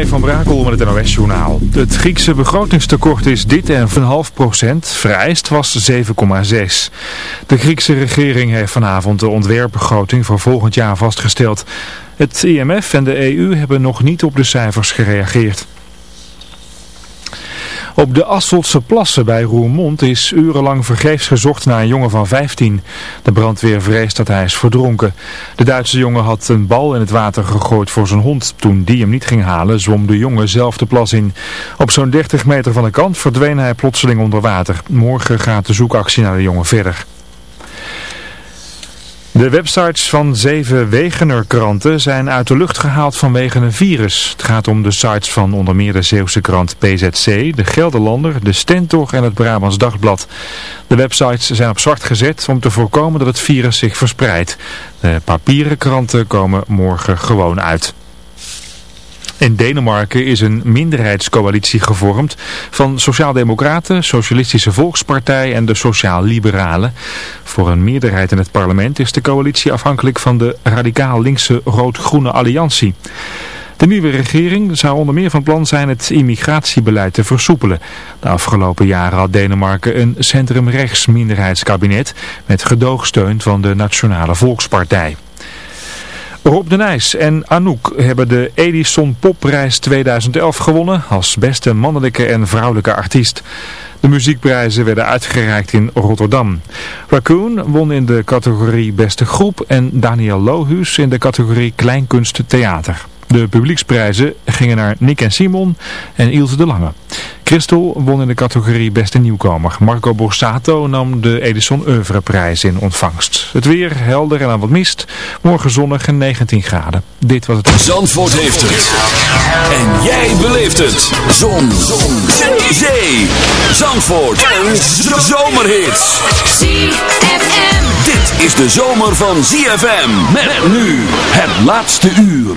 van Brakel met het NOS-journaal. Het Griekse begrotingstekort is dit en van half procent. Vereist was 7,6. De Griekse regering heeft vanavond de ontwerpbegroting voor volgend jaar vastgesteld. Het IMF en de EU hebben nog niet op de cijfers gereageerd. Op de Asseltse plassen bij Roermond is urenlang vergeefs gezocht naar een jongen van 15. De brandweer vreest dat hij is verdronken. De Duitse jongen had een bal in het water gegooid voor zijn hond. Toen die hem niet ging halen, zwom de jongen zelf de plas in. Op zo'n 30 meter van de kant verdween hij plotseling onder water. Morgen gaat de zoekactie naar de jongen verder. De websites van zeven Wegener-kranten zijn uit de lucht gehaald vanwege een virus. Het gaat om de sites van onder meer de Zeeuwse krant PZC, de Gelderlander, de Stentor en het Brabants Dagblad. De websites zijn op zwart gezet om te voorkomen dat het virus zich verspreidt. De papieren kranten komen morgen gewoon uit. In Denemarken is een minderheidscoalitie gevormd van Sociaaldemocraten, Socialistische Volkspartij en de Sociaal-Liberalen. Voor een meerderheid in het parlement is de coalitie afhankelijk van de radicaal linkse Rood-Groene Alliantie. De nieuwe regering zou onder meer van plan zijn het immigratiebeleid te versoepelen. De afgelopen jaren had Denemarken een centrum-rechts minderheidskabinet met gedoogsteun van de Nationale Volkspartij. Rob de Nijs en Anouk hebben de Edison Popprijs 2011 gewonnen als beste mannelijke en vrouwelijke artiest. De muziekprijzen werden uitgereikt in Rotterdam. Raccoon won in de categorie beste groep en Daniel Lohuus in de categorie kleinkunst theater. De publieksprijzen gingen naar Nick en Simon en Ilse de Lange. Christel won in de categorie Beste Nieuwkomer. Marco Borsato nam de Edison Oeuvreprijs in ontvangst. Het weer helder en aan wat mist. Morgen zonnig en 19 graden. Dit was het... Zandvoort heeft het. En jij beleeft het. Zon. Zon. Zee. Zandvoort. En zomerhits. ZFM. Dit is de zomer van ZFM. Met nu het laatste uur.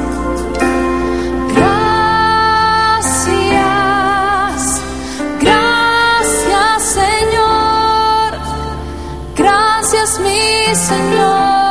Señor Jesús.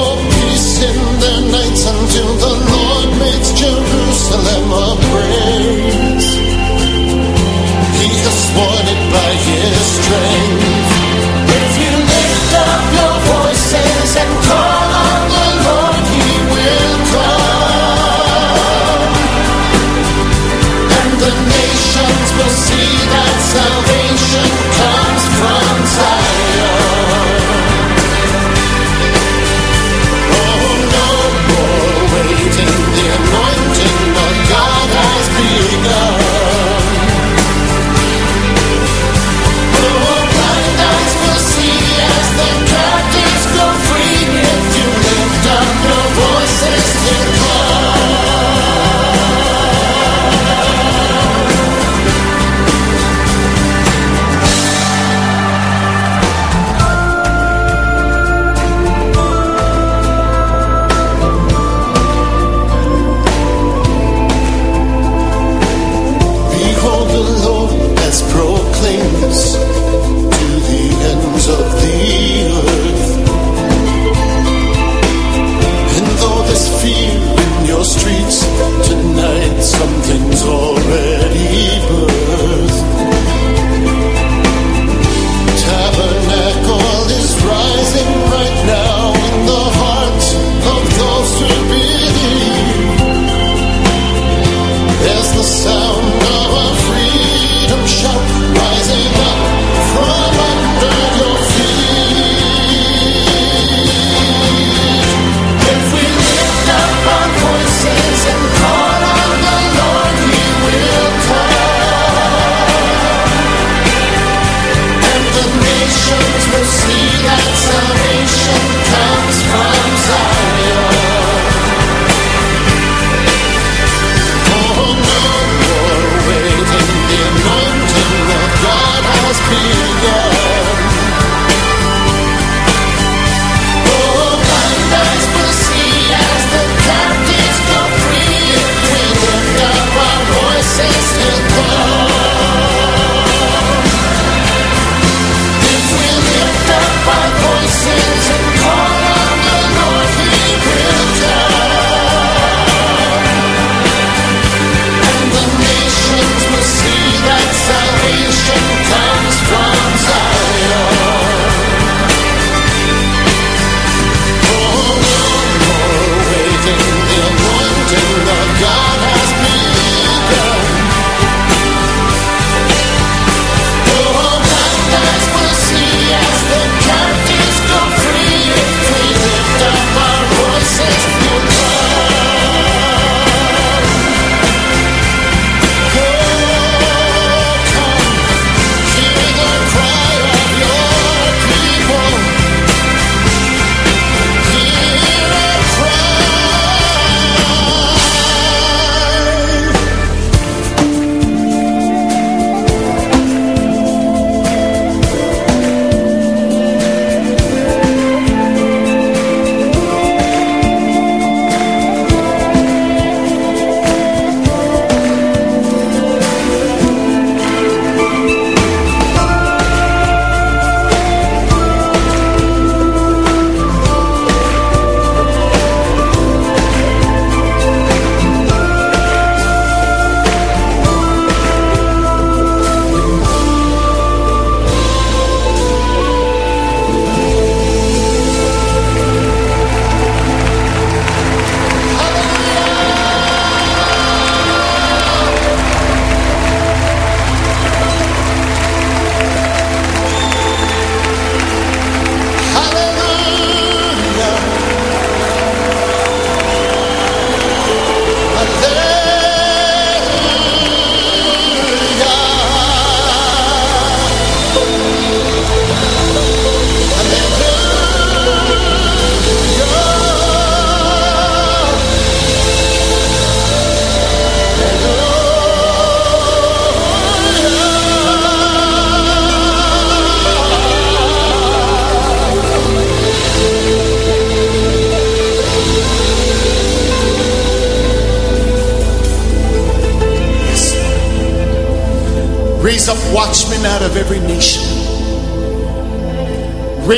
until the Lord makes Jerusalem a praise.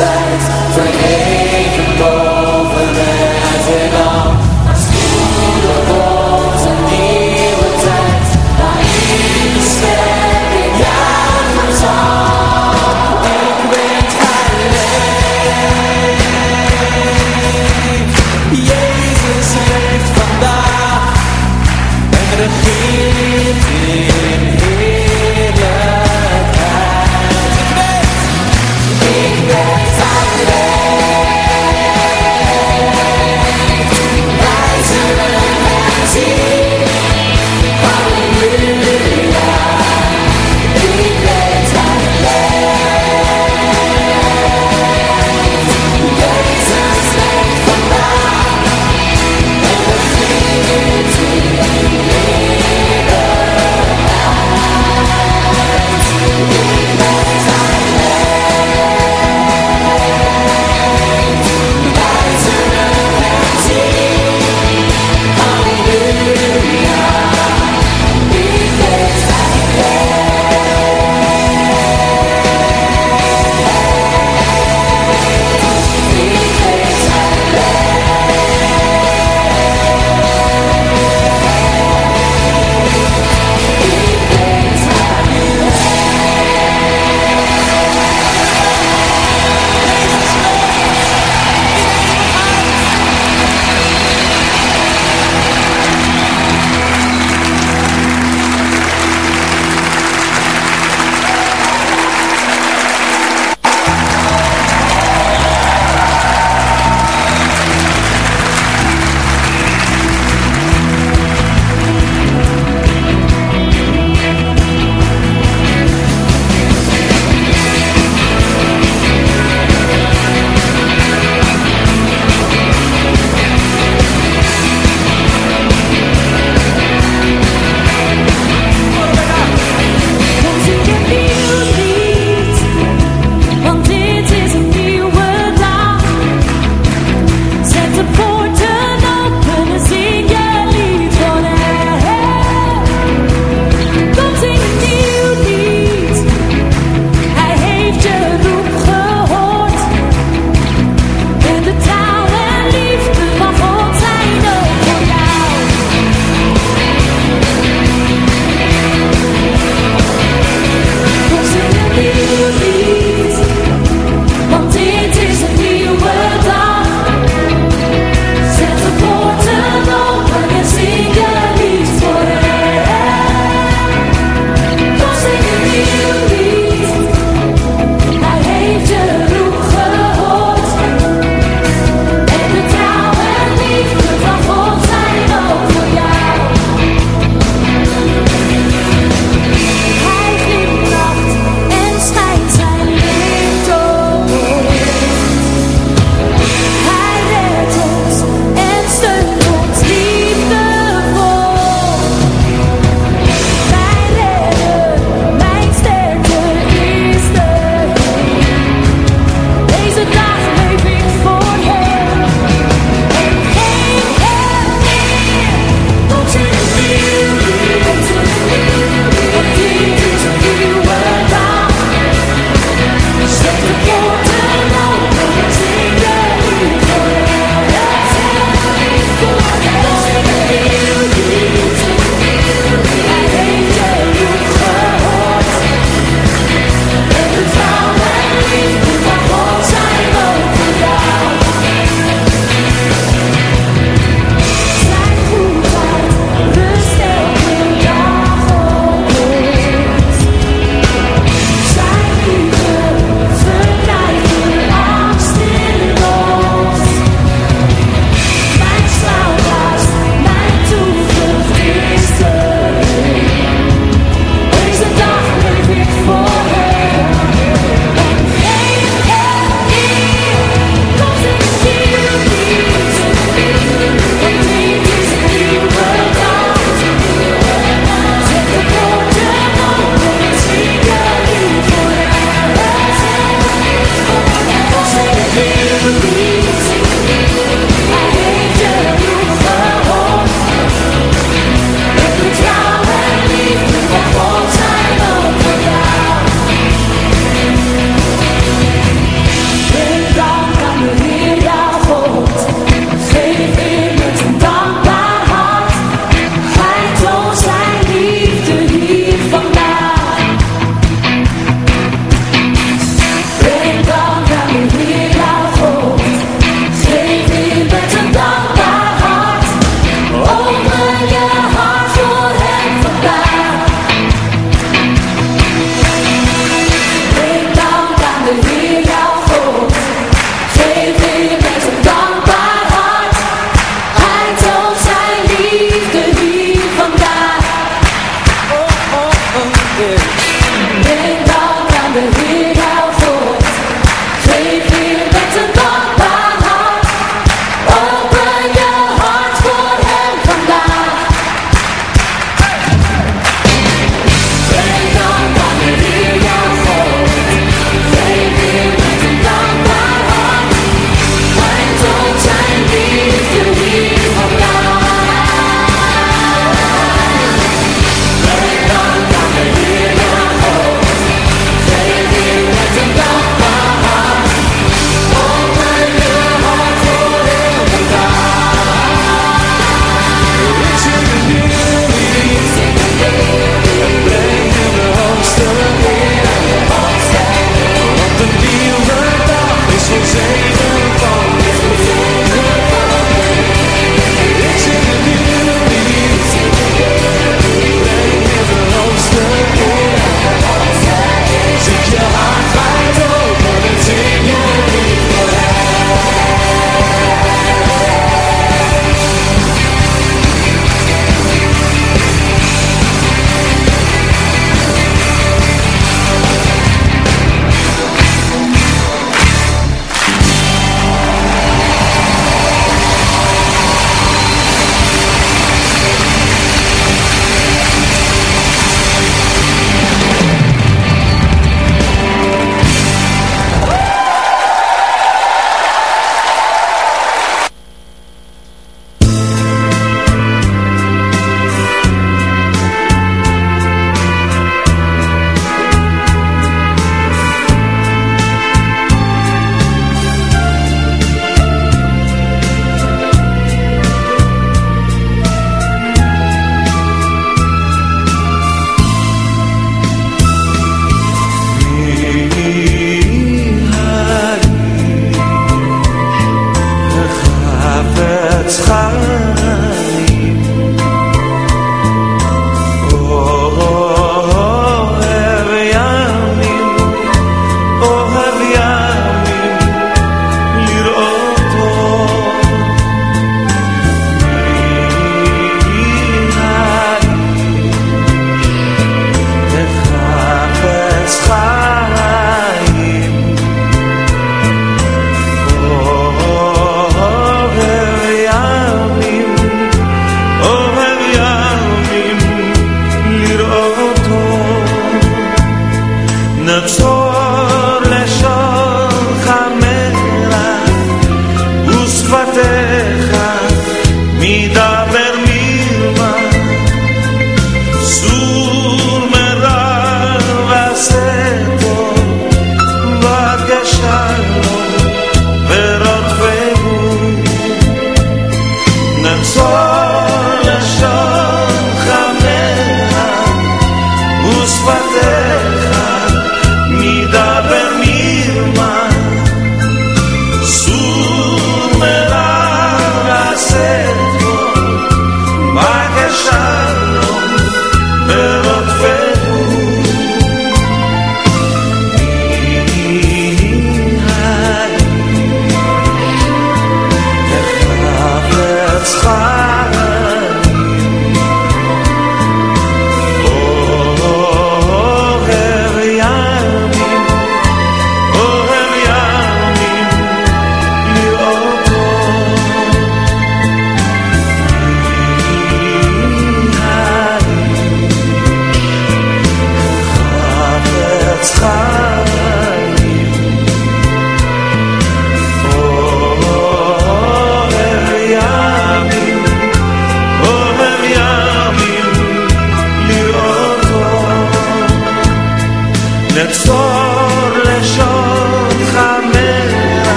says for him.